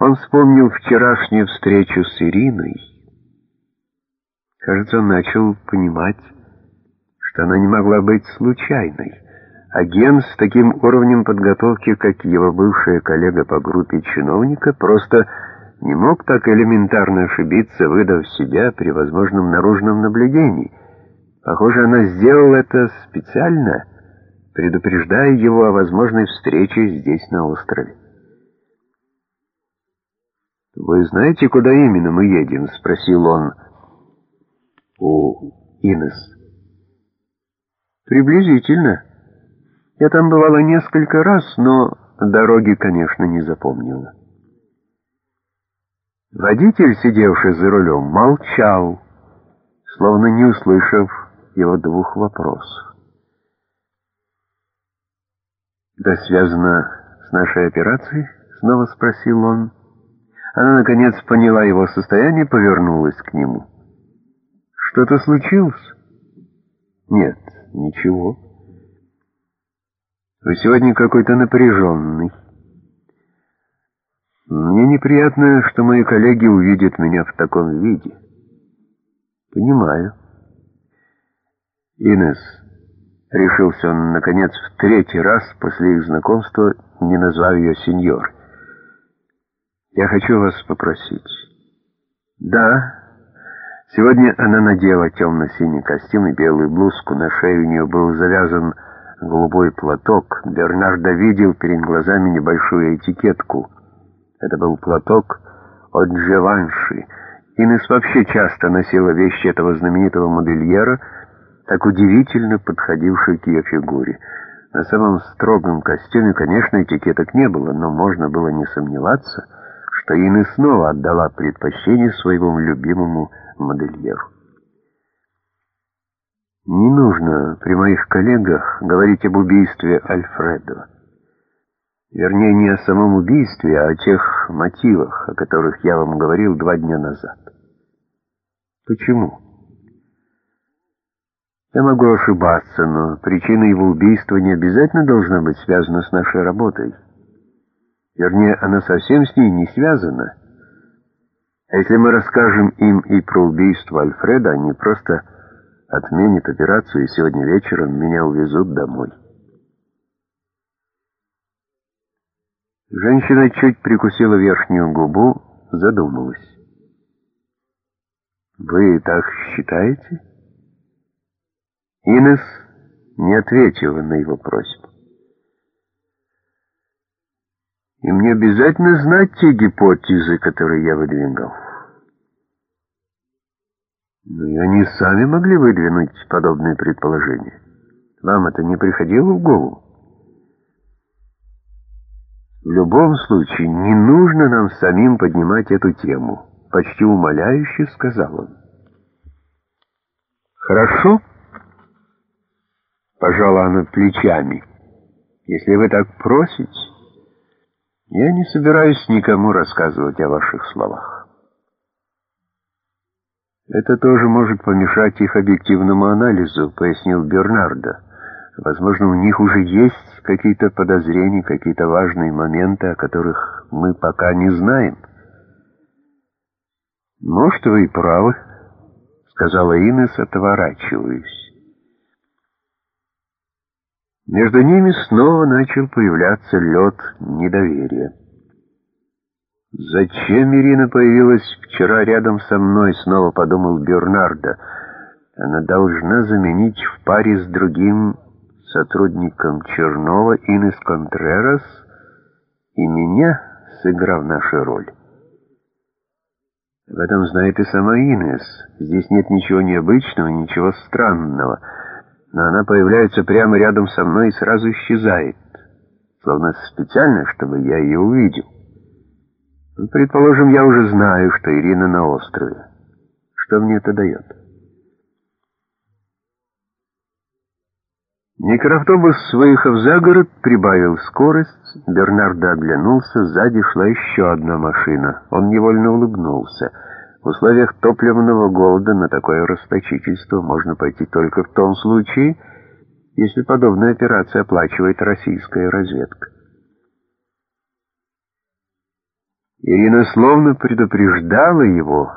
Он вспомнил вчерашнюю встречу с Ириной. Кажется, он начал понимать, что она не могла быть случайной. Агент с таким уровнем подготовки, как его бывшая коллега по группе чиновника, просто не мог так элементарно ошибиться, выдав себя при возможном наружном наблюдении. Похоже, она сделала это специально, предупреждая его о возможной встрече здесь, на острове. «Вы знаете, куда именно мы едем?» — спросил он у Инес. «Приблизительно. Я там бывала несколько раз, но дороги, конечно, не запомнила». Водитель, сидевший за рулем, молчал, словно не услышав его двух вопросов. «Да связано с нашей операцией?» — снова спросил он. Она, наконец, поняла его состояние и повернулась к нему. «Что-то случилось?» «Нет, ничего. Вы сегодня какой-то напряженный. Мне неприятно, что мои коллеги увидят меня в таком виде. Понимаю. Инес, решился он, наконец, в третий раз после их знакомства, не назвав ее сеньор. Я хочу вас попросить. Да, сегодня она надела темно-синий костюм и белую блузку. На шее у нее был завязан голубой платок. Бернардо видел перед глазами небольшую этикетку. Это был платок от Джованши. Инес вообще часто носила вещи этого знаменитого модельера, так удивительно подходившие к ее фигуре. На самом строгом костюме, конечно, этикеток не было, но можно было не сомневаться — что Инна снова отдала предпочтение своему любимому модельеру. Не нужно при моих коллегах говорить об убийстве Альфредо. Вернее, не о самом убийстве, а о тех мотивах, о которых я вам говорил два дня назад. Почему? Я могу ошибаться, но причина его убийства не обязательно должна быть связана с нашей работой. Вернее, она совсем с ней не связана. А если мы расскажем им и про убийство Альфреда, они просто отменят операцию, и сегодня вечером меня увезут домой. Женщина чуть прикусила верхнюю губу, задумалась. «Вы так считаете?» Инес не ответила на его просьбу. Им не обязательно знать те гипотезы, которые я выдвигал. Но и они сами могли выдвинуть подобные предположения. Вам это не приходило в голову? В любом случае, не нужно нам самим поднимать эту тему, почти умоляюще сказал он. Хорошо? Пожала она плечами. Если вы так просите... Я не собираюсь никому рассказывать о ваших словах. Это тоже может помешать их объективному анализу, пояснил Бернардо. Возможно, у них уже есть какие-то подозрения, какие-то важные моменты, о которых мы пока не знаем. Может, вы и правы, сказала Инес, отворачиваясь. Между ними снова начал появляться лед недоверия. «Зачем Ирина появилась вчера рядом со мной?» — снова подумал Бернардо. «Она должна заменить в паре с другим сотрудником Чернова Инес Контрерас и меня, сыграв нашу роль». В этом знает и сама Инес. Здесь нет ничего необычного, ничего странного — но она появляется прямо рядом со мной и сразу исчезает, словно специально, чтобы я ее увидел. Ну, предположим, я уже знаю, что Ирина на острове. Что мне это дает? Микроавтобус, выехав за город, прибавил скорость. Бернардо оглянулся, сзади шла еще одна машина. Он невольно улыбнулся — в условиях топливного голода на такое расточительство можно пойти только в том случае, если подобная операция оплачивает российская разведка. Ирина словно предупреждала его,